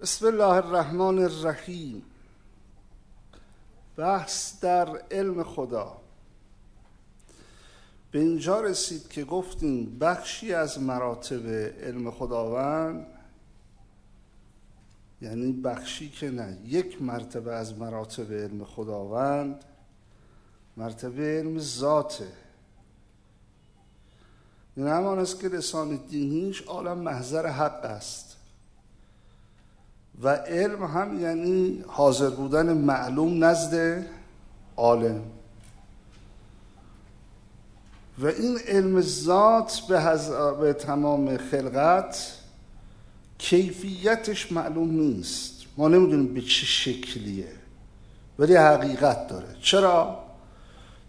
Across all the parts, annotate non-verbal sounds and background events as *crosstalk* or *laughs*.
بسم الله الرحمن الرحیم. بحث در علم خدا. به اینجا رسید که گفتیم بخشی از مراتب علم خداوند یعنی بخشی که نه یک مرتبه از مراتب علم خداوند مرتبه علم ذاته این همان است که رسان دینیش عالم محضر حق است. و علم هم یعنی حاضر بودن معلوم نزد عالم. و این علم ذات به, به تمام خلقت کیفیتش معلوم نیست. ما نمی‌دونیم به چه شکلیه ولی حقیقت داره. چرا؟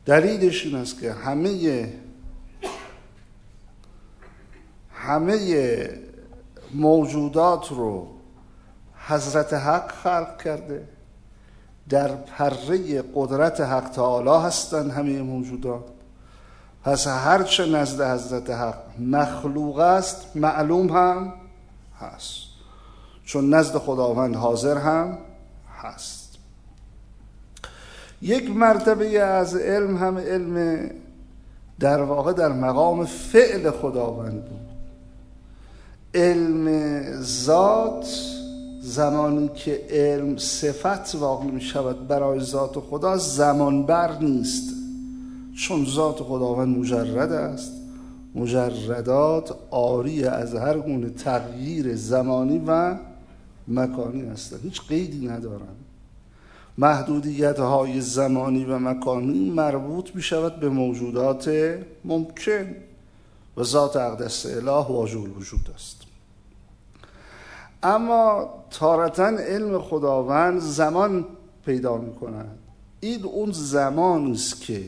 دلیلش این است که همه همه موجودات رو حضرت حق خلق کرده. در پره قدرت حق تعالی هستند همه موجودات پس هرچه نزد حضرت حق مخلوق است معلوم هم هست. چون نزد خداوند حاضر هم هست. یک مرتبه از علم هم علم در واقع در مقام فعل خداوند بود. علم ذات زمانی که علم صفت واقع می شود برای ذات خدا زمان بر نیست. چون ذات خداوند مجرد است. مجردات آری از هر گونه تغییر زمانی و مکانی هستند. هیچ قیدی ندارند. محدودیت های زمانی و مکانی مربوط می شود به موجودات ممکن و ذات اقدس اله واجب وجود است. اما تارتا علم خداوند زمان پیدا می کند این اون زمان است که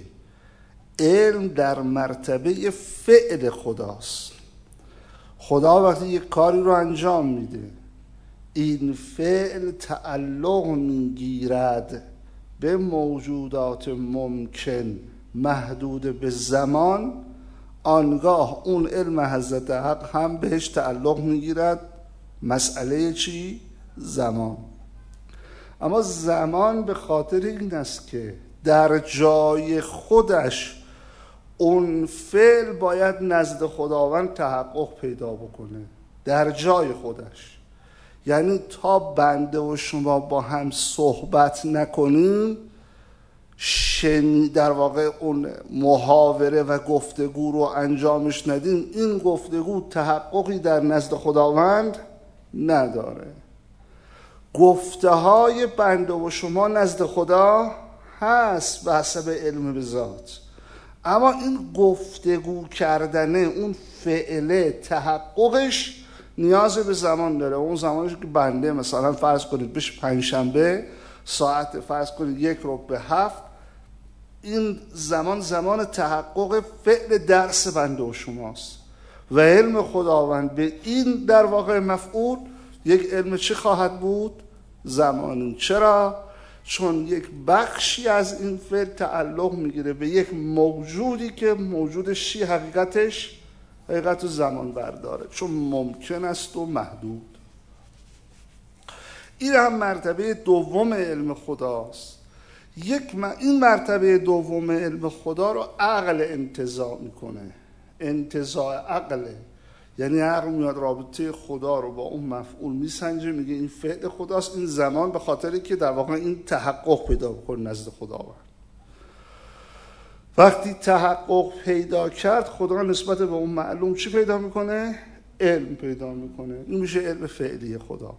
علم در مرتبه فعل خداست. خدا وقتی یک کاری رو انجام میده این فعل تعلق می‌گیرد به موجودات ممکن محدود به زمان. آنگاه اون علم حضرت حق هم بهش تعلق می‌گیرد. مسئله چی؟ زمان. اما زمان به خاطر این است که در جای خودش اون فعل باید نزد خداوند تحقق پیدا بکنه. در جای خودش. یعنی تا بنده و شما با هم صحبت نکنیم شنی در واقع اون محاوره و گفتگو رو انجامش ندیم. این گفتگو تحققی در نزد خداوند نداره. گفته های بنده و شما نزد خدا هست به حسب علم به ذات. اما این گفتگو کردنه اون فعله تحققش نیاز به زمان داره. اون زمانش که بنده مثلا فرض کنید بشه پنجشنبه ساعت فرض کنید یک رو به هفت این زمان زمان تحقق فعل درس بنده و شماست. و علم خداوند به این در واقع مفعول یک علم چه خواهد بود؟ زمانی چرا؟ چون یک بخشی از این فعل تعلق می‌گیره به یک موجودی که موجودش چی حقیقتش حقیقت زمان برداره. چون ممکن است و محدود. این هم مرتبه دوم علم خداست. یک این مرتبه دوم علم خدا رو عقل انتظاع می‌کنه انتظاع عقله. یعنی عقل میاد رابطه خدا رو با اون مفعول میسنجه میگه این فعل خداست این زمان به خاطری که در واقع این تحقق پیدا بکنه نزد خداوند. وقتی تحقق پیدا کرد خدا نسبت به اون معلوم چی پیدا می‌کنه؟ علم پیدا می‌کنه. این میشه علم فعلی خدا.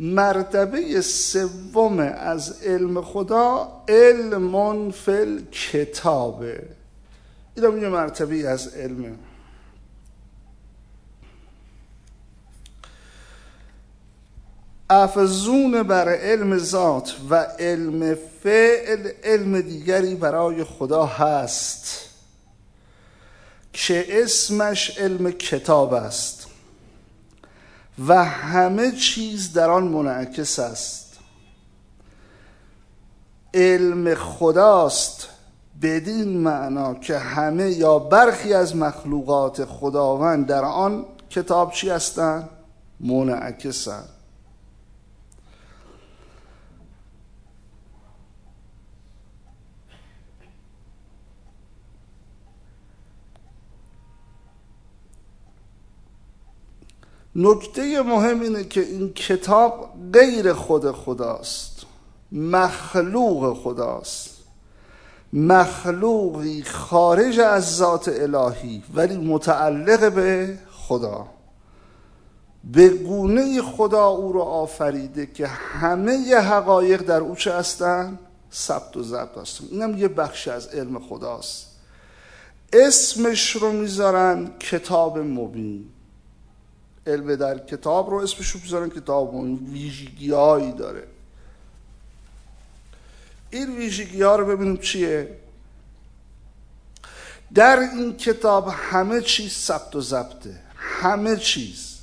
مرتبه سوم از علم خدا علم فل کتابه این یه مرتبه از علمه افزون بر علم ذات و علم فعل علم دیگری برای خدا هست که اسمش علم کتاب است و همه چیز در آن منعکس است. علم خداست بدین معنا که همه یا برخی از مخلوقات خداوند در آن کتاب چی هستند؟ منعکسند. نکته مهم اینه که این کتاب غیر خود خداست مخلوق خداست. مخلوقی خارج از ذات الهی ولی متعلق به خدا. به گونه خدا او رو آفریده که همه حقایق در او چه هستن؟ ثبت و ضبط هستن. اینم یه بخش از علم خداست. اسمش رو می‌ذارن کتاب مبین. علم در کتاب رو اسمش رو می‌ذارن کتاب مبین. ویژگی داره. این ویژگی ها رو ببینیم چیه؟ در این کتاب همه چیز ثبت و ضبطه. همه چیز.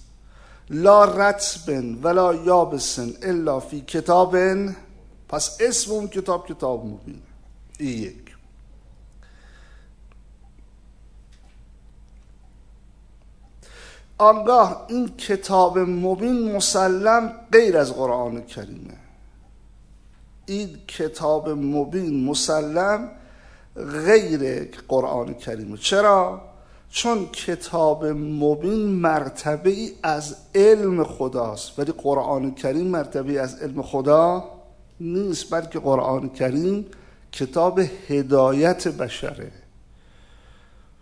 لا رتبن ولا یابسن الا فی کتابن. پس اسم اون کتاب کتاب مبین. این یک. آنگاه این کتاب مبین مسلم غیر از قرآن کریمه. این کتاب مبین مسلم غیر قرآن کریمه چرا؟ چون کتاب مبین مرتبه ای از علم خداست ولی قرآن کریم مرتبه از علم خدا نیست بلکه قرآن کریم کتاب هدایت بشره.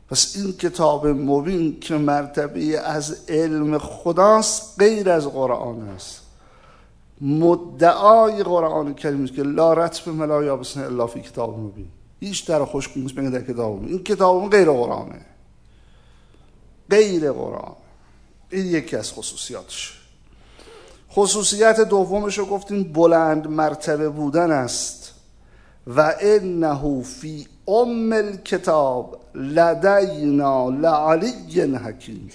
پس این کتاب مبین که مرتبه از علم خداست غیر از قرآن است. مدعای قرآن کریم است که لا رتب ملا یا بسن الا فی کتاب مبین. هیچ در خوش نیست در کتاب مبین. این کتاب غیر قرآنه. غیر قرآن. این یکی از خصوصیاتش. خصوصیت دومش رو گفتیم بلند مرتبه بودن است. و انه فی ام الکتاب لدینا لعلی حکیم.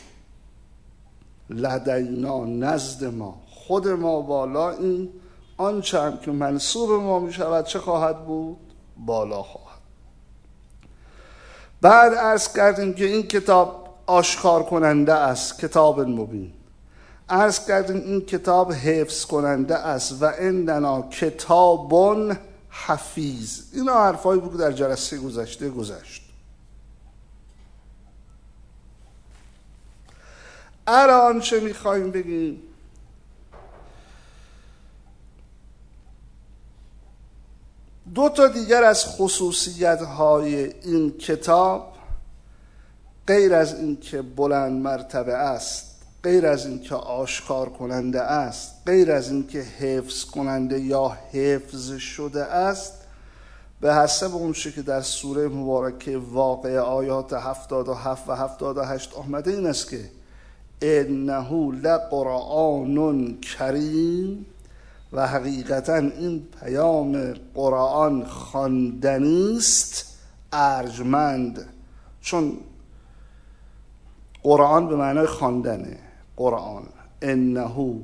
لدینا نزد ما. خود ما بالا این آنچه هم که منصوب ما می شود چه خواهد بود؟ بالا خواهد. بعد ارز کردیم که این کتاب آشکار کننده است کتاب مبین. ارز کردیم این کتاب حفظ کننده است و عندنا کتابون حفیظ. اینا حرفایی بود در جلسه گذشته گذشت. الان چه می‌خوایم بگیم دو تا دیگر از خصوصیت های این کتاب غیر از اینکه بلند مرتبه است غیر از اینکه آشکار کننده است غیر از اینکه حفظ کننده یا حفظ شده است به حسب اون که در سوره مبارکه واقع آیات 77 و 78 آمده این است که انه لقرآن کریم. و حقیقتا این پیام قرآن خواندنی است ارجمند. چون قرآن به معنای خواندنه. قرآن. انه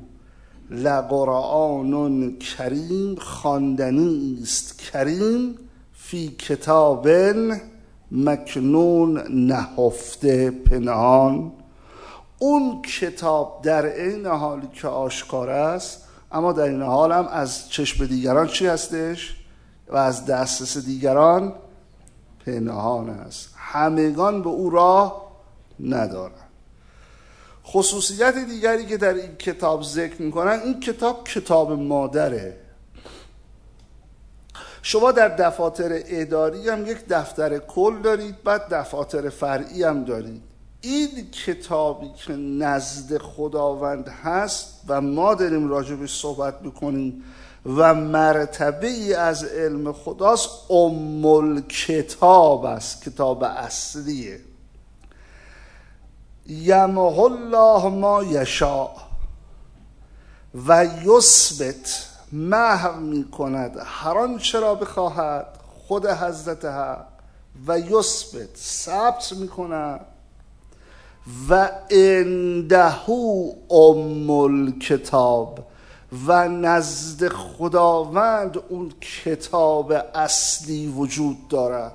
لقرآن کریم خواندنی است کریم فی کتاب مکنون نهفته پنهان. اون کتاب در این حالی که آشکار است اما در این حال هم از چشم دیگران چی هستش؟ و از دسترس دیگران پنهان است. همگان به او راه ندارن خصوصیت دیگری که در این کتاب ذکر می‌کنن این کتاب کتاب مادره. شما در دفاتر اداری هم یک دفتر کل دارید بعد دفاتر فرعی هم دارید. این کتابی که نزد خداوند هست و ما داریم راجبش صحبت می‌کنیم و مرتبه ای از علم خداست ام کتاب است کتاب اصلیه. یمه الله ما یشاء و یثبت محو می کند هر آنچه را بخواهد خود حضرت حق و یثبت ثبت می کند و اندهو ام الکتاب و نزد خداوند اون کتاب اصلی وجود دارد.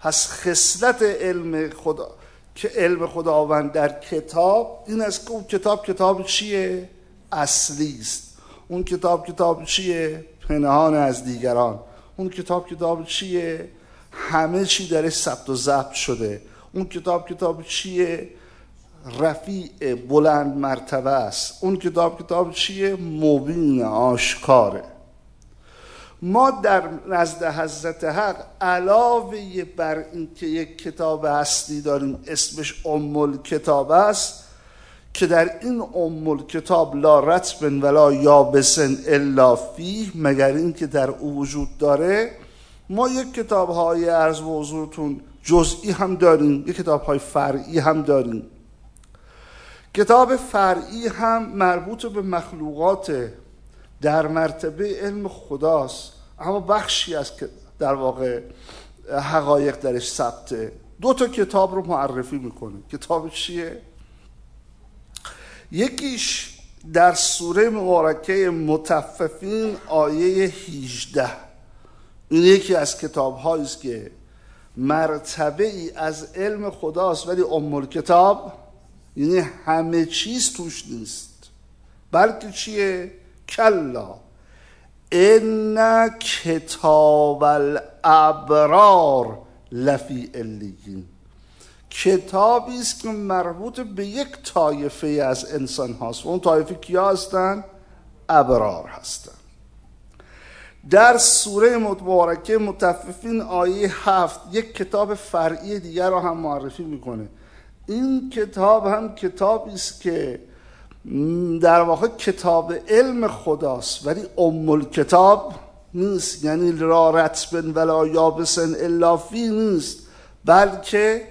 پس خصلت علم خدا که علم خداوند در کتاب این است که اون کتاب کتاب چیه؟ اصلی است. اون کتاب کتاب چیه؟ پنهان از دیگران. اون کتاب کتاب چیه؟ همه چی درش ثبت و ضبط شده. اون کتاب کتاب چیه؟ رفیع بلند مرتبه است. اون کتاب کتاب چیه؟ مبین آشکاره ما در نزد حضرت حق علاوه بر اینکه یک کتاب اصلی داریم اسمش ام کتاب است که در این ام کتاب لا رتب ولا یابسن الا فیه مگر اینکه در او وجود داره ما یک کتاب های عرض و حضورتون جزئی هم داریم یک کتاب های فرعی هم داریم. کتاب فرعی هم مربوط به مخلوقات در مرتبه علم خداست. اما بخشی از که در واقع حقایق درش ثبته. دو تا کتاب رو معرفی می‌کنه. کتاب چیه؟ یکیش در سوره مبارکه متففین آیه 18 این یکی از کتاب است که مرتبه ای از علم خداست ولی ام کتاب یعنی همه چیز توش نیست. بلکه چیه؟ کلا. ان کتاب الابرار لفی الیین کتابی است که مربوط به یک طایفه از انسان هاست. و اون طایفه کیا هستن؟ ابرار هستن. در سوره مبارکه متففین آیه هفت یک کتاب فرعی دیگر رو هم معرفی می‌کنه. این کتاب هم کتابی است که در واقع کتاب علم خداست ولی ام کتاب نیست. یعنی را رتبن ولا یابسن الا فی نیست. بلکه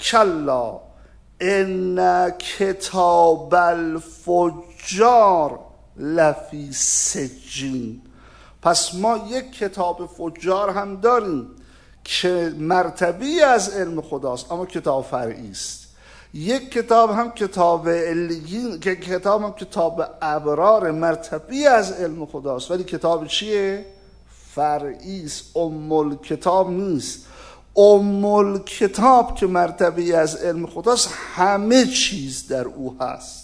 کلا ان کتاب الفجار لفی سجین. پس ما یک کتاب فجار هم داریم که مرتبی از علم خداست اما کتاب فرعی است. یک کتاب هم کتاب الیین که کتاب هم کتاب ابرار مرتبی از علم خداست. ولی کتاب چیه؟ فرعی است ام کتاب نیست. ام کتاب که مرتبی از علم خداست همه چیز در او هست.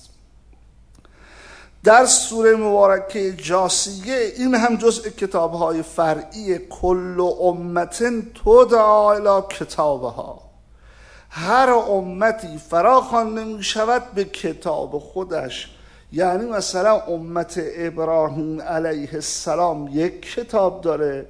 در سوره مبارکه جاسیه این هم جزء کتاب های فرعی کل امتن تدعا الی کتابها. هر امتی فرا خوانده می شود به کتاب خودش. یعنی مثلا امت ابراهیم علیه السلام یک کتاب داره.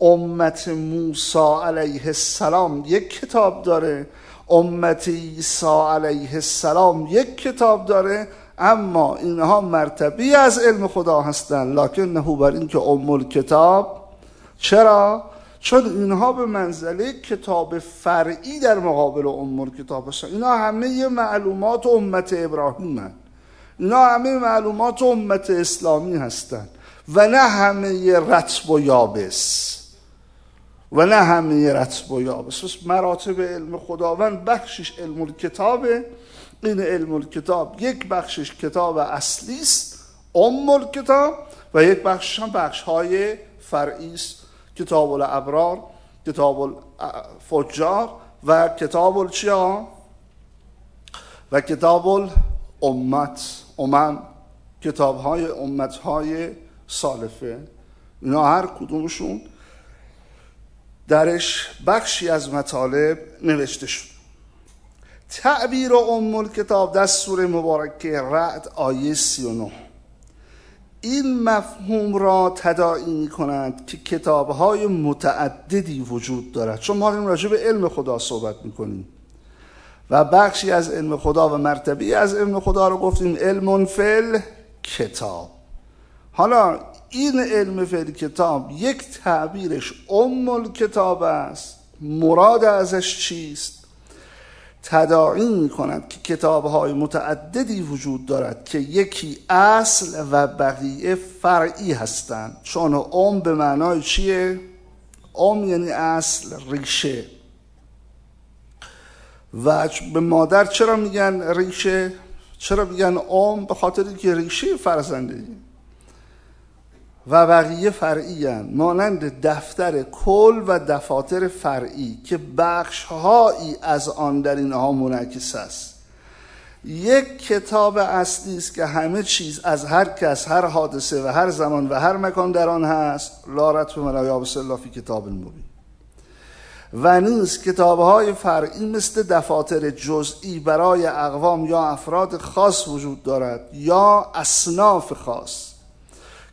امت موسی علیه السلام یک کتاب داره. امت عیسی علیه السلام یک کتاب داره. اما اینها مرتبی از علم خدا هستند لکن نهو بر این که ام کتاب چرا؟ چون اینها به منزله کتاب فرعی در مقابل ام کتاب هستن اینا همه معلومات امت ابراهیم هستن. اینا همه معلومات امت اسلامی هستند. و نه همه رتب و یابس. و نه همه رتب و یابس. مراتب علم خداوند بخشش علم کتابه این علم کتاب یک بخشش کتاب اصلی است ام کتاب و یک بخشش هم بخش های فرعی است. کتاب الابرار کتاب الفجار و کتاب چیا و کتاب الامت امم کتاب های امت های سالفه اینا هر کدومشون درش بخشی از مطالب نوشته شد تعبیر ام کتاب در سوره مبارکه رعد آیه 39 این مفهوم را تداعی می کنند که کتاب های متعددی وجود دارد. چون ما داریم راجع به علم خدا صحبت می کنیم و بخشی از علم خدا و مرتبی از علم خدا رو گفتیم علم فل کتاب حالا این علم فل کتاب یک تعبیرش ام کتاب است. مراد ازش چیست؟ تداعی می کند که کتاب های متعددی وجود دارد که یکی اصل و بقیه فرعی هستند چون ام به معنای چیه؟ ام یعنی اصل ریشه و به مادر چرا میگن ریشه؟ چرا میگن ام؟ به خاطر که ریشه فرزندگی و بقیه فرعی مانند دفتر کل و دفاتر فرعی که بخش هایی از آن در اینها منعکس است. یک کتاب اصلی است که همه چیز از هر کس هر حادثه و هر زمان و هر مکان در آن هست. لارت و ملایاب فی کتاب المبین و نیز کتابهای فرعی مثل دفاتر جزئی برای اقوام یا افراد خاص وجود دارد یا اصناف خاص.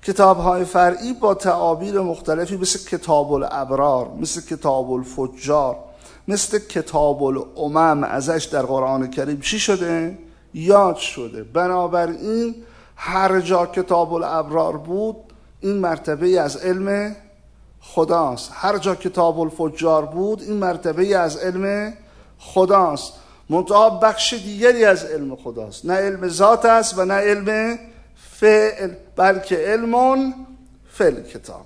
کتابهای فرعی با تعابیر مختلفی مثل کتاب الابرار مثل کتاب الفجار مثل کتاب الامم ازش در قرآن کریم چی شده؟ یاد شده. بنابراین هر جا کتاب الابرار بود این مرتبه از علم خداست. هر جا کتاب الفجار بود این مرتبه از علم خداست. منتها بخش دیگری از علم خداست. نه علم ذات است و نه علم فعل بلکه علم فعل کتاب.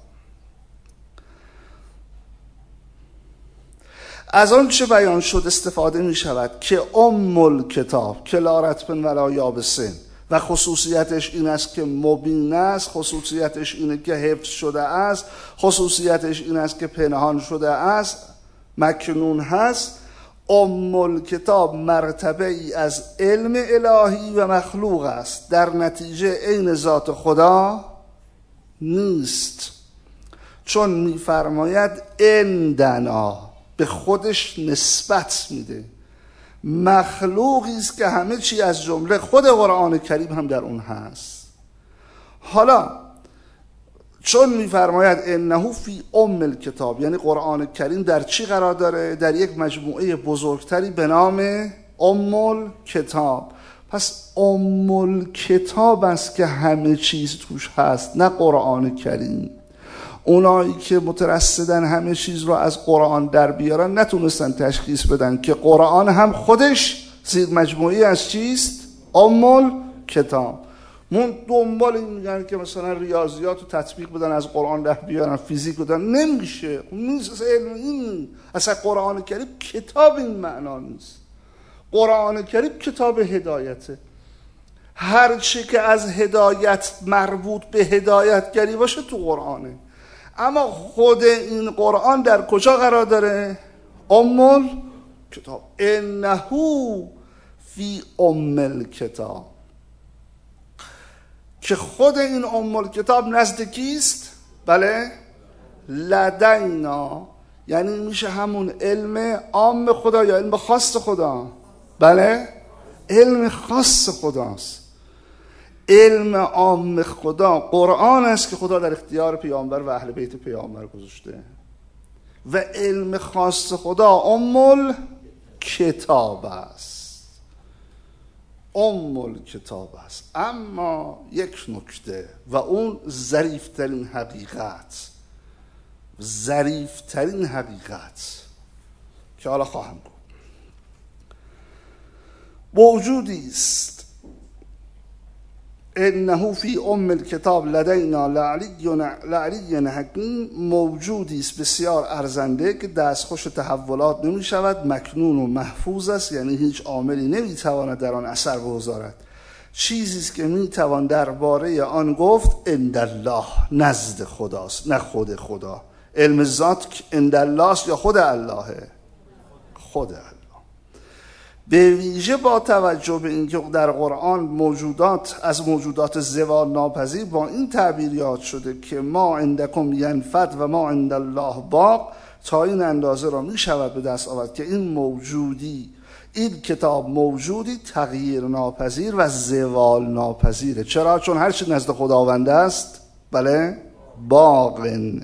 از آن چه بیان شد استفاده می شود که ام کتاب کلارت بن ولا یابسن و خصوصیتش این است که مبین است خصوصیتش اینه که حفظ شده است خصوصیتش این است که پنهان شده است مکنون هست. ام کتاب مرتبه ای از علم الهی و مخلوق است. در نتیجه عین ذات خدا نیست. چون میفرماید اندنا به خودش نسبت میده. مخلوقی است که همه چی از جمله خود قرآن کریم هم در اون هست. حالا چون میفرماید انه فی ام الکتاب یعنی قرآن کریم در چی قرار داره؟ در یک مجموعه بزرگتری به نام ام کتاب. پس ام کتاب است که همه چیز توش هست نه قرآن کریم. اونایی که مترصدن همه چیز رو از قرآن در بیارن نتونستن تشخیص بدن که قرآن هم خودش زیر مجموعی از چیست؟ امول کتاب. من دنبال این میگن که مثلا ریاضیات رو تطبیق بدن از قرآن در بیارن فیزیک بدن. نمیشه. نیست علم این اصلا قرآن کریم کتاب این معنا نیست. قرآن کریم کتاب هدایته. هر چی که از هدایت مربوط به هدایتگری باشه تو قرآنه. اما خود این قرآن در کجا قرار داره؟ ام کتاب. انهو فی ام کتاب که خود این ام کتاب نزد کیست؟ بله. لدینا. یعنی میشه همون علم عام خدا یا علم خاص خدا. بله. علم خاص خداست. علم عام خدا قرآن است که خدا در اختیار پیامبر و اهل بیت پیامبر گذاشته. و علم خاص خدا امول کتاب است. امول کتاب است. اما یک نکته و اون ظریفترین حقیقت ظریفترین حقیقت که حالا خواهم گفت. موجودی است انه فی ام الکتاب لدینا لعلی حکیم موجودی است بسیار ارزنده که دستخوش تحولات نمی شود مکنون و محفوظ است یعنی هیچ عاملی نمی تواند در آن اثر بگذارد. چیزی است که می توان درباره آن گفت اند الله نزد خداست نه خود خدا. علم ذات اند الله یا خود اللهه؟ خود الله به ویژه با توجه به اینکه در قرآن موجودات از موجودات زوال ناپذیر با این تعبیر یاد شده که ما عندکم ینفد و ما عند الله باق تا این اندازه را می شود به دست آورد که این موجودی این کتاب موجودی تغییر ناپذیر و زوال ناپذیره. چرا؟ چون هر چی نزد خداوند است بله باقن.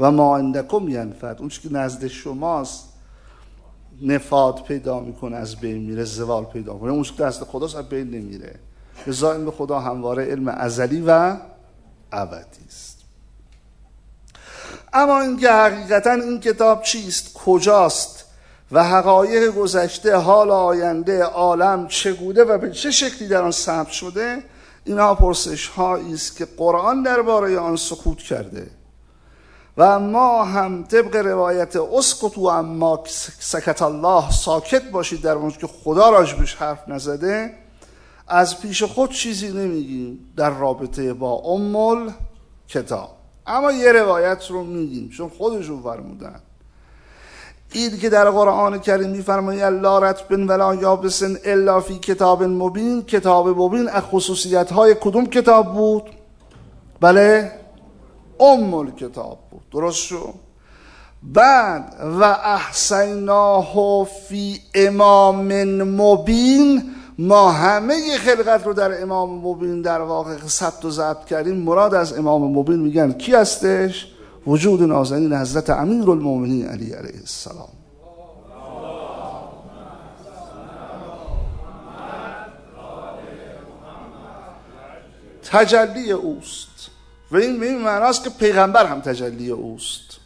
و ما عندکم ینفد. اون که نزد شماست نفاد پیدا می‌کنه از بین میره زوال پیدا می‌کنه. اون دست خداست از بین نمیره. رضا علم خدا همواره علم ازلی و ابدی است. اما اینکه حقیقتا این کتاب چیست کجاست و حقایق گذشته حال آینده عالم چگونه و به چه شکلی در آن ثبت شده اینها پرسش هایی است که قرآن درباره آن سکوت کرده. و ما هم طبق روایت اسقطو اما سکت الله ساکت باشید در اون که خدا راجبش حرف نزده از پیش خود چیزی نمیگیم در رابطه با امول کتاب اما یه روایت رو میگیم چون خودشون فرمودن. این که در قرآن کریم میفرمایید لا بن ولا یابسن الا فی کتاب مبین. کتاب مبین از خصوصیت های کدوم کتاب بود؟ بله؟ ام کتاب بود. درست شو؟ بعد و احسیناه فی امام مبین ما همه خلقت رو در امام مبین در واقع ثبت و ضبط کردیم. مراد از امام مبین میگن کی هستش؟ وجود نازنین حضرت امیر المومنین علی علیه السلام. تجلی اوست. و این به این معناست که پیغمبر هم تجلی اوست.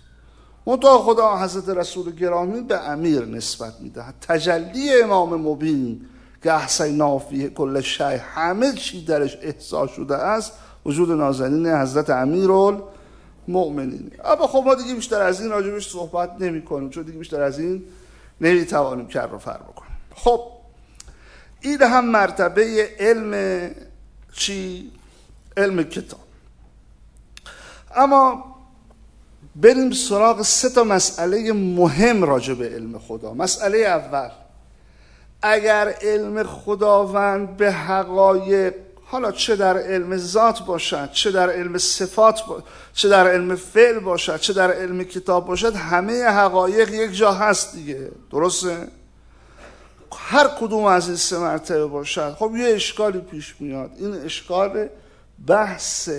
منتها خدا حضرت رسول گرامی به امیر نسبت می‌دهد. تجلی امام مبین که احسین نافیه کل شی همه چی درش احساس شده است وجود نازنین حضرت امیر مؤمنین اما خب ما دیگه بیشتر از این راجبش صحبت نمی کنیم چون دیگه بیشتر از این نمی توانیم کر رو فر بکنیم. خب این هم مرتبه علم چی؟ علم کتاب. اما بریم سراغ سه تا مسئله مهم راجع به علم خدا مسئله اول اگر علم خداوند به حقایق حالا چه در علم ذات باشد چه در علم صفات باشد چه در علم فعل باشد چه در علم کتاب باشد همه حقایق یک جا هست دیگه. درسته؟ هر کدوم از این سه مرتبه باشد. خب یه اشکالی پیش میاد. این اشکال بحث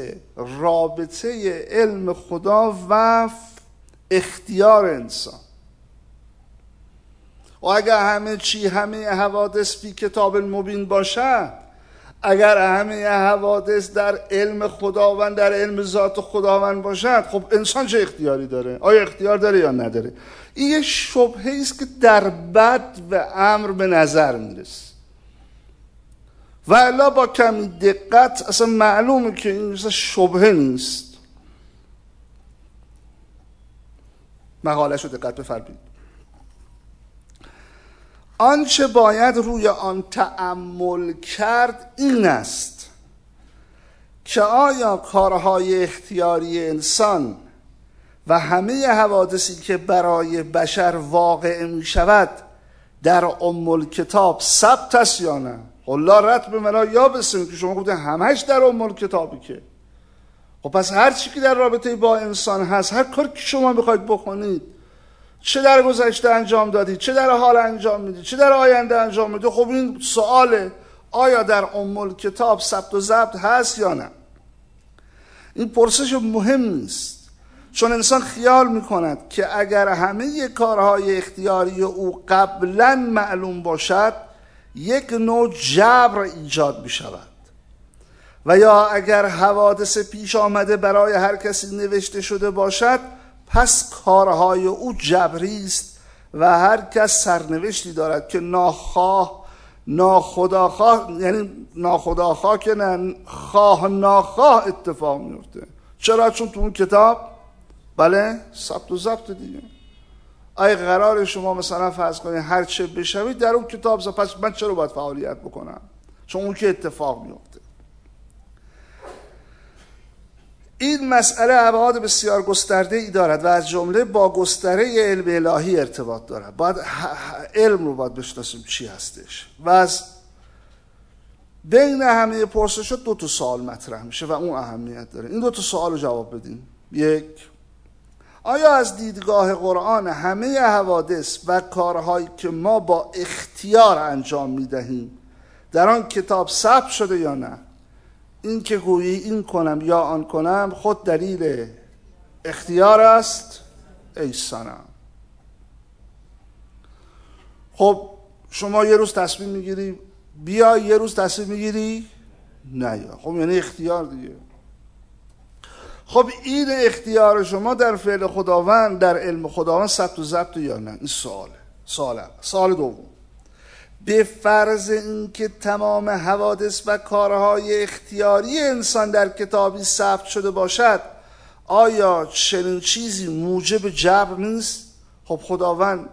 رابطه علم خدا و اختیار انسان. و اگر همه چی همه حوادث بی کتاب مبین باشد اگر همه حوادث در علم خداوند در علم ذات خداوند باشد خب انسان چه اختیاری داره؟ آیا اختیار داره یا نداره؟ این یه شبهه است که در بد و امر به نظر می‌رسه. و الا با کمی دقت اصلا معلومه که این مثلا شبهه نیست. مقالش رو دقت بفرمایید. آنچه باید روی آن تعمل کرد این است که آیا کارهای اختیاری انسان و همه حوادثی که برای بشر واقع می شود در ام کتاب ثبت است یا نه؟ الله رد به منا یا بسیم که شما گفته همش در ام کتابی که. خب پس هر چی که در رابطه با انسان هست هر کار که شما می‌خواید بکنید چه در گذشته انجام دادید چه در حال انجام می‌دید چه در آینده انجام می‌دید خب این سواله آیا در ام کتاب ثبت و ضبط هست یا نه؟ این پرسش مهم نیست. چون انسان خیال می‌کند که اگر همه کارهای اختیاری او قبلا معلوم باشد یک نوع جبر ایجاد می شود و یا اگر حوادث پیش آمده برای هر کسی نوشته شده باشد پس کارهای او جبری است و هر کس سرنوشتی دارد که ناخواه ناخداخواه یعنی ناخداخواه که نه خواه ناخواه اتفاق میفته چرا؟ چون تو اون کتاب بله ثبت و ضبط دیگه. آیا قرار شما مثلا فرض کنید هر چه بشوید در اون کتاب زد پس من چرا باید فعالیت بکنم؟ چون اون که اتفاق میفته این مسئله ابعاد بسیار گسترده ای دارد و از جمله با گستره علم الهی ارتباط دارد. باید علم رو باید بشناسیم چی هستش. و از بین همه پرسش دو تا سوال مطرح میشه و اون اهمیت داره. این دو تا سوال رو جواب بدیم یک آیا از دیدگاه قرآن همه حوادث و کارهایی که ما با اختیار انجام می‌دهیم در آن کتاب ثبت شده یا نه؟ این که گویی این کنم یا آن کنم خود دلیل اختیار است ای سنم خب شما یه روز تصمیم می‌گیری بیا یه روز تصمیم می‌گیری نه خب یعنی اختیار دیگه. خب این اختیار شما در فعل خداوند در علم خداوند ثبت و ضبط یا نه؟ این سواله سوال سوال دوم. به فرض اینکه تمام حوادث و کارهای اختیاری انسان در کتابی ثبت شده باشد آیا چنین چیزی موجب جبر نیست؟ خب خداوند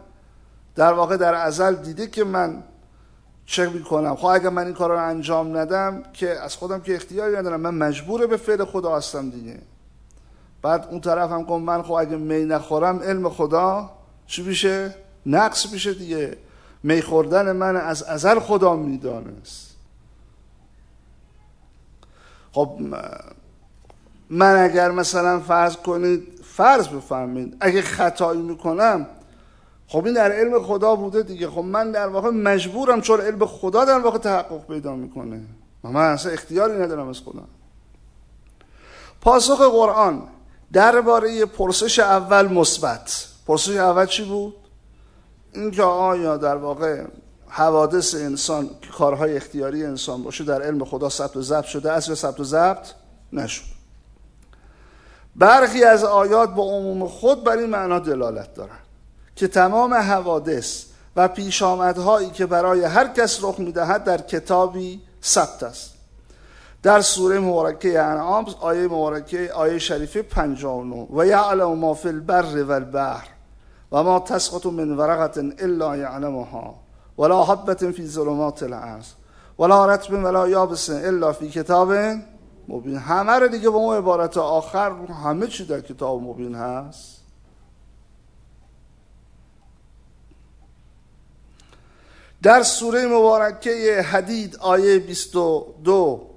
در واقع در ازل دیده که من چه می‌کنم؟ خب اگر من این کار رو انجام ندم که از خودم که اختیاری ندارم من مجبور به فعل خدا هستم دیگه. بعد اون طرف هم کن من خب اگه می نخورم علم خدا چی میشه؟ نقص میشه دیگه. می خوردن من از ازل خدا می‌دانست. خب من اگر مثلا فرض کنید فرض بفهمید اگه خطایی می‌کنم خب این در علم خدا بوده دیگه. خب من در واقع مجبورم چون علم خدا در واقع تحقق پیدا می‌کنه. من اصلا اختیاری ندارم از خدا. پاسخ قرآن. درباره پرسش اول مثبت. پرسش اول چی بود؟ اینکه آیا در واقع حوادث انسان کارهای اختیاری انسان باشه در علم خدا ثبت و ضبط شده است یا ثبت و ضبط نشد. برخی از آیات با عموم خود بر این معنا دلالت دارند که تمام حوادث و پیشامدهایی که برای هر کس رخ می‌دهد در کتابی ثبت است. در سوره مبارکه انعام آیه مبارکه آیه شریفه 59 و یعلم ما فی البر و البحر و ما تسقط من ورقه الا یعلمها ولا حبة فی ظلمات الارض ولا رتب ولا یابس الا فی کتاب مبین. همه رو دیگه با اون عبارت آخر همه چی در کتاب مبین هست. در سوره مبارکه حدید آیه 22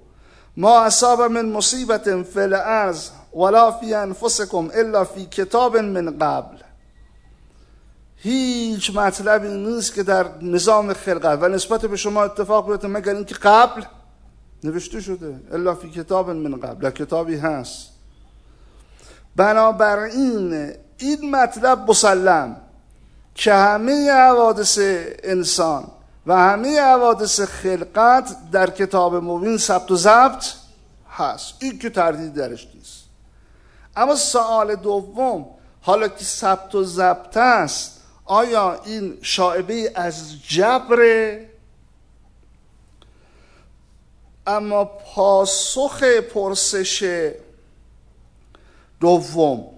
ما اصاب من مصیبت فی الارض ولا فی انفسکم الا فی کتاب من قبل. هیچ مطلبی نیست که در نظام خلقت. و نسبت به شما اتفاق بیفته مگر اینکه قبل نوشته شده. الا فی کتاب من قبل. کتابی هست. بنابراین این مطلب مسلم که همه حوادث انسان و همه حوادث خلقت در کتاب مبین ثبت و ضبط هست. این که تردید درش نیست. اما سوال دوم حالا که ثبت و ضبط است آیا این شاعبه از جبر اما پاسخ پرسش دوم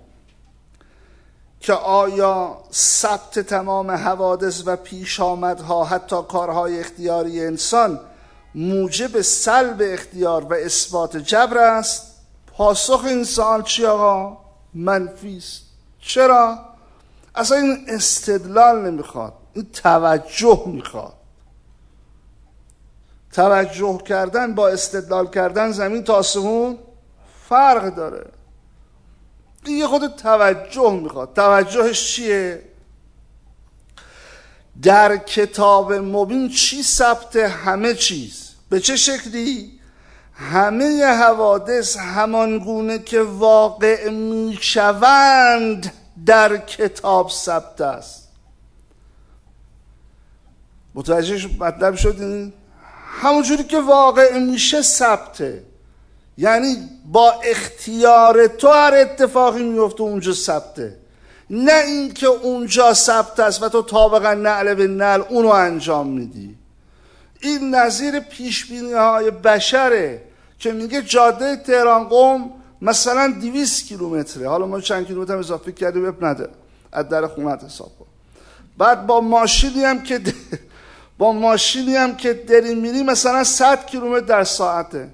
که آیا ثبت تمام حوادث و پیش آمدها حتی کارهای اختیاری انسان موجب سلب اختیار و اثبات جبر است؟ پاسخ این سوال چی آقا؟ منفی است. چرا؟ اصلا این استدلال نمی‌خواد این توجه می‌خواد. توجه کردن با استدلال کردن زمین تا آسمون فرق داره. یه خود توجه می‌خواد. توجهش چیه؟ در کتاب مبین چی ثبت همه چیز؟ به چه شکلی؟ همه حوادث همان گونه که واقع می‌شوند در کتاب ثبت است. متوجه مطلب شدین؟ همونجوری که واقع میشه ثبته. یعنی با اختیار تو هر اتفاقی میفته اونجا ثبته. نه اینکه اونجا ثبت است و تو طابقا نعل به نعل اونو انجام میدی. این نظیر پیش های بشره که میگه جاده تهران قوم مثلا 200 کیلومتره. حالا ما چند کیلومتر هم اضافه کردیم اب نده. از در خونت حساب کن. بعد با ماشینی هم که با ماشینی هم که داری میری مثلا 100 کیلومتر در ساعته.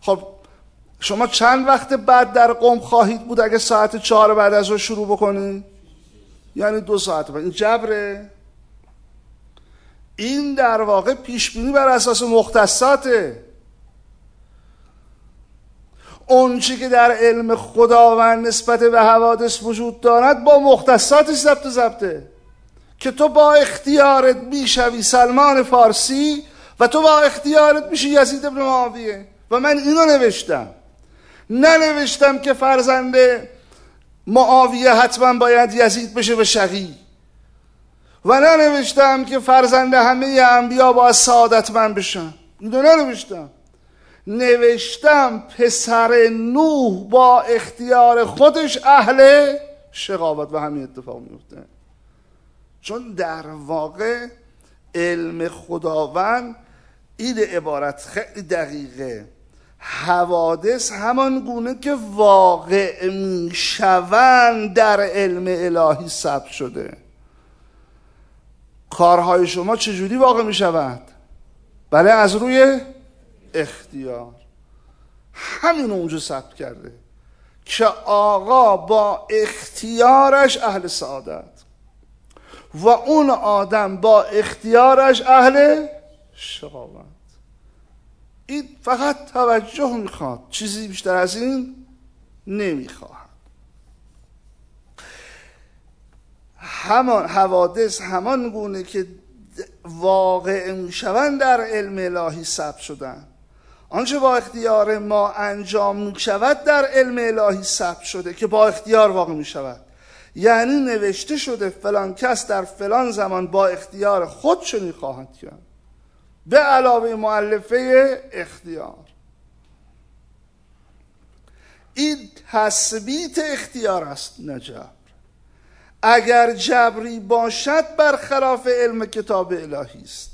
خب شما چند وقت بعد در قوم خواهید بود اگه ساعت چهار بعد از رو شروع بکنید یعنی دو ساعت بعد. این جبره. این در واقع پیش بینی بر اساس مختصاته. اون که در علم خداوند نسبت به حوادث وجود دارد با مختصاتش ضبط ضبطه که تو با اختیارت می‌شوی سلمان فارسی و تو با اختیارت میشی یزید ابن معاویه. و من اینو نوشتم. ننوشتم که فرزند معاویه حتما باید یزید بشه و شقی. و ننوشتم که فرزند همه انبیا باید سعادتمند بشن. اینو ننوشتم. نوشتم پسر نوح با اختیار خودش اهل شقاوت و همین اتفاق میفته. چون در واقع علم خداوند این عبارت خیلی دقیقه. حوادث همان گونه که واقع می‌شوند در علم الهی ثبت شده. کارهای شما چجوری واقع می‌شوند بله از روی اختیار. همین اونجا ثبت کرده که آقا با اختیارش اهل سعادت و اون آدم با اختیارش اهل شقاوت. این فقط توجه می‌خواد. چیزی بیشتر از این نمی‌خواد همان حوادث همان گونه که واقع می‌شوند در علم الهی ثبت شدن آنچه با اختیار ما انجام می شود در علم الهی ثبت شده که با اختیار واقع می شود یعنی نوشته شده فلان کس در فلان زمان با اختیار خود چنین خواهد کرد. به علاوه معلفه اختیار. این تثبیت اختیار است نه اگر جبری باشد برخلاف علم کتاب الهی است.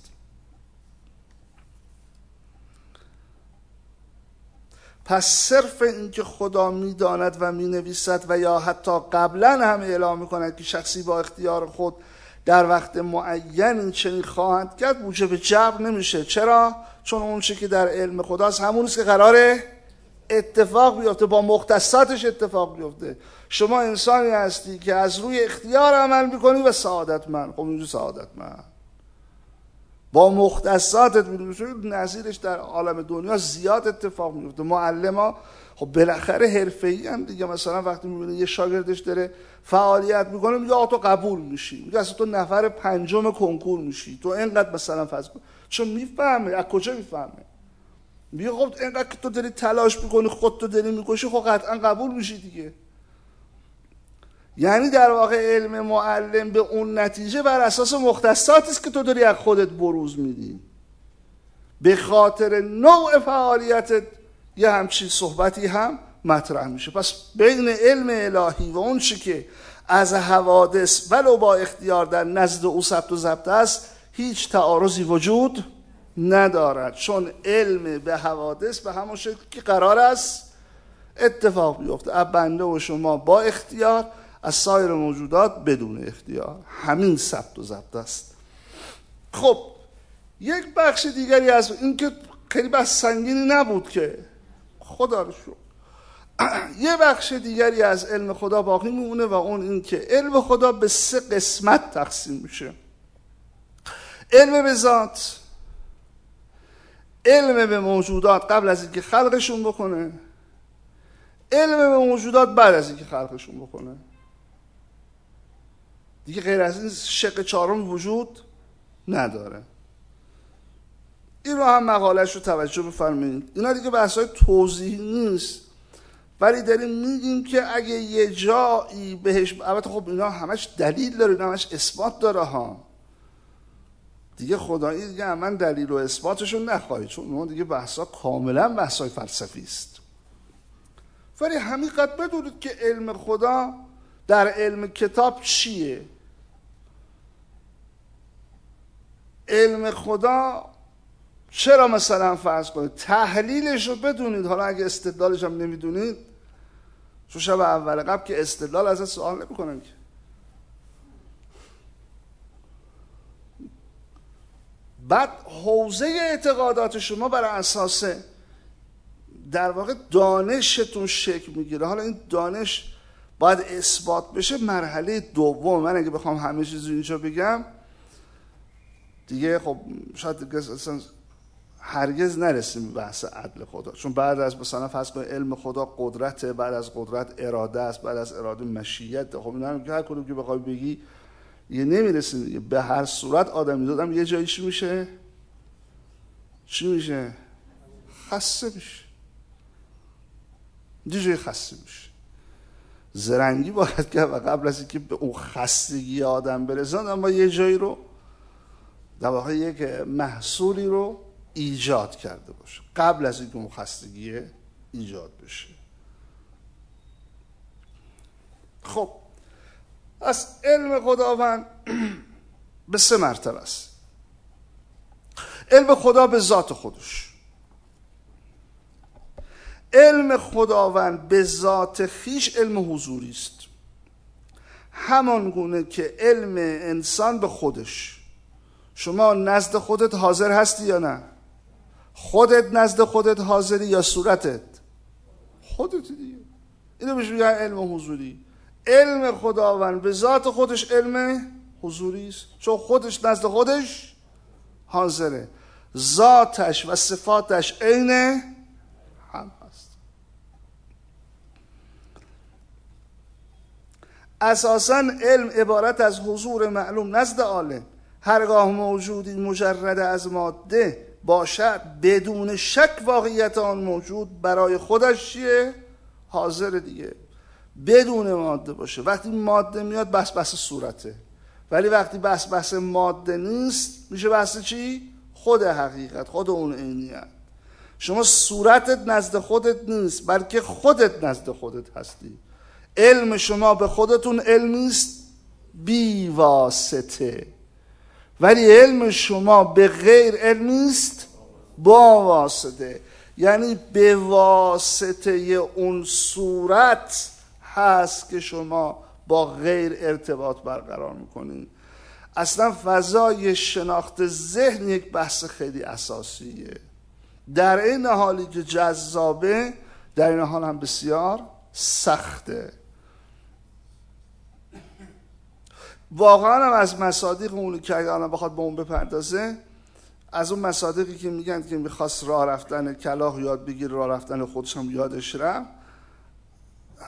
پس صرف اینکه خدا می‌داند و می‌نویسد و یا حتی قبلا هم اعلام می‌کند که شخصی با اختیار خود در وقت معین این چنین خواهند کرد موجب جبر نمیشه. چرا؟ چون اون که در علم خداست همون که قراره اتفاق بیفته با مختصاتش اتفاق بیفته. شما انسانی هستی که از روی اختیار عمل می‌کنی و سعادت من خب اینجا سعادت من با مختصاتت می‌دونی. نظیرش در عالم دنیا زیاد اتفاق میفته معلم ها خب بالاخره حرفه ای هم دیگه مثلا وقتی می‌بینه یه شاگردش داره فعالیت می‌کنه میگه آقا تو قبول میشی. میگه اصلا تو نفر پنجم کنکور میشی. تو اینقدر مثلا فضل چون می‌فهمه. از کجا می‌فهمه؟ میگه خب اینقدر که تو داری تلاش می‌کنی خود تو داری می‌کشی خب قطعا قبول میشی دیگه. یعنی در واقع علم معلم به اون نتیجه بر اساس مختصاتی است که تو داری از خودت بروز میدی. به خاطر نوع فعالیتت یه همچین صحبتی هم مطرح میشه. پس بین علم الهی و اون چی که از حوادث ولو با اختیار در نزد او ثبت و ضبط است هیچ تعارضی وجود ندارد. چون علم به حوادث به همون شکل که قرار است اتفاق بیفته. بنده و شما با اختیار از سایر موجودات بدون اختیار. همین ثبت و ضبط است. خب یک بخش دیگری از اینکه خیلی بس سنگینی نبود که خدا رو شو *clears throat* یه بخش دیگری از علم خدا باقی میمونه و اون این که علم خدا به سه قسمت تقسیم میشه. علم به ذات علم به موجودات قبل از اینکه خلقشون بکنه علم به موجودات بعد از اینکه خلقشون بکنه. دیگه غیر از این شق چهارم وجود نداره. این رو هم مقالش رو توجه بفرمایید. اینا دیگه بحث های توضیح نیست. ولی داریم میگیم که اگه یه جایی بهش البته خب اینا همش دلیل داره اینا همش اثبات داره ها. دیگه خدایی دیگه من دلیل و اثباتشون نخواهید چون اون دیگه بحثا کاملا بحثای فلسفی است. ولی همین قد بدونید که علم خدا در علم کتاب چیه؟ علم خدا چرا مثلا فرض کنید تحلیلش رو بدونید؟ حالا اگه استدلالش هم نمی‌دونید چون شب اول قبل که استدلال از سوال نمی‌کنن که. بعد حوزه اعتقادات شما بر اساس در واقع دانشتون شکل می‌گیره. حالا این دانش باید اثبات بشه مرحله دوم. من اگه بخوام همه چیز اینجا بگم دیگه خب شاید اصلا هرگز نرسیم بحث عدل خدا. چون بعد از مثلا فرض کنید علم خدا قدرت بعد از قدرت اراده است بعد از اراده مشیت. خب اینا هر کدوم که بخوای بگی یه نمی‌رسیم. به هر صورت آدمی دادم یه جایی چی میشه؟ چی میشه؟ خسته میشه. یه جایی خسته میشه. زرنگی باید کرد و قبل از اینکه به اون خستگی آدم برسند اما یه جایی رو در واقع یک محصولی رو ایجاد کرده باشه. قبل از اینکه اون خستگی ایجاد بشه. خب از علم خداوند *clears throat* به سه مرتبه است. علم خدا به ذات خودش. علم خداوند به ذات خیش علم حضوری است. همان گونه که علم انسان به خودش. شما نزد خودت حاضر هستی یا نه؟ خودت نزد خودت حاضری یا صورتت؟ خودت دیگه. اینو بهش میگن علم حضوری. علم خداوند به ذات خودش علم حضوری است چون خودش نزد خودش حاضره. ذاتش و صفاتش عین هم هست. اساسا علم عبارت از حضور معلوم نزد عالم. هرگاه موجودی مجرد از ماده باشد بدون شک واقعیت آن موجود برای خودش چیه؟ حاضر دیگه. بدون ماده باشه. وقتی ماده میاد بس بس صورته. ولی وقتی بس بس ماده نیست میشه بحث چی؟ خود حقیقت خود اون عینیت. شما صورتت نزد خودت نیست بلکه خودت نزد خودت هستی. علم شما به خودتون علم نیست. بی واسطه ولی علم شما به غیر علم نیست؟ با واسطه. یعنی به واسطه اون صورت هست که شما با غیر ارتباط برقرار می‌کنید اصلا فضای شناخت ذهن یک بحث خیلی اساسیه. در این حالی که جذابه در این حال هم بسیار سخته. واقعا هم از مصادیق اونی که اگر الان بخواد به اون بپردازه از اون مصادیقی که میگن که می‌خواست راه رفتن کلاه یاد بگیر راه رفتن خودش هم یادش رفت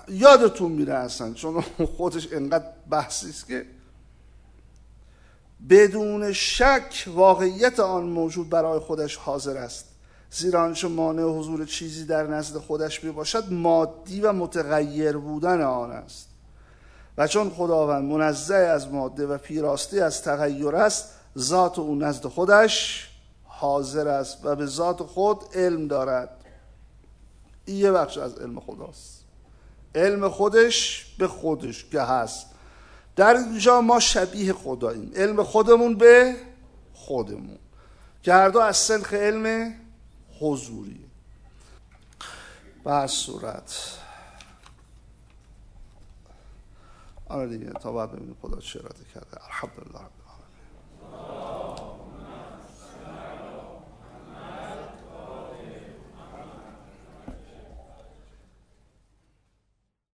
یادتون میره اصلا چون *laughs* خودش انقدر بحثی است که بدون شک واقعیت آن موجود برای خودش حاضر است. زیرا آنچه مانع حضور چیزی در نزد خودش می باشد مادی و متغیر بودن آن است. و چون خداوند منزه از ماده و پیراستی از تغییر است ذات او نزد خودش حاضر است و به ذات خود علم دارد. این یه بخش از علم خداست. علم خودش به خودش که هست. در اینجا ما شبیه خداییم علم خودمون به خودمون. که هر دو از سلخ علم حضوری. به صورت آره دیگه تا بعد ببینیم خدا چه اراده کرده الحمدلله رب العالمین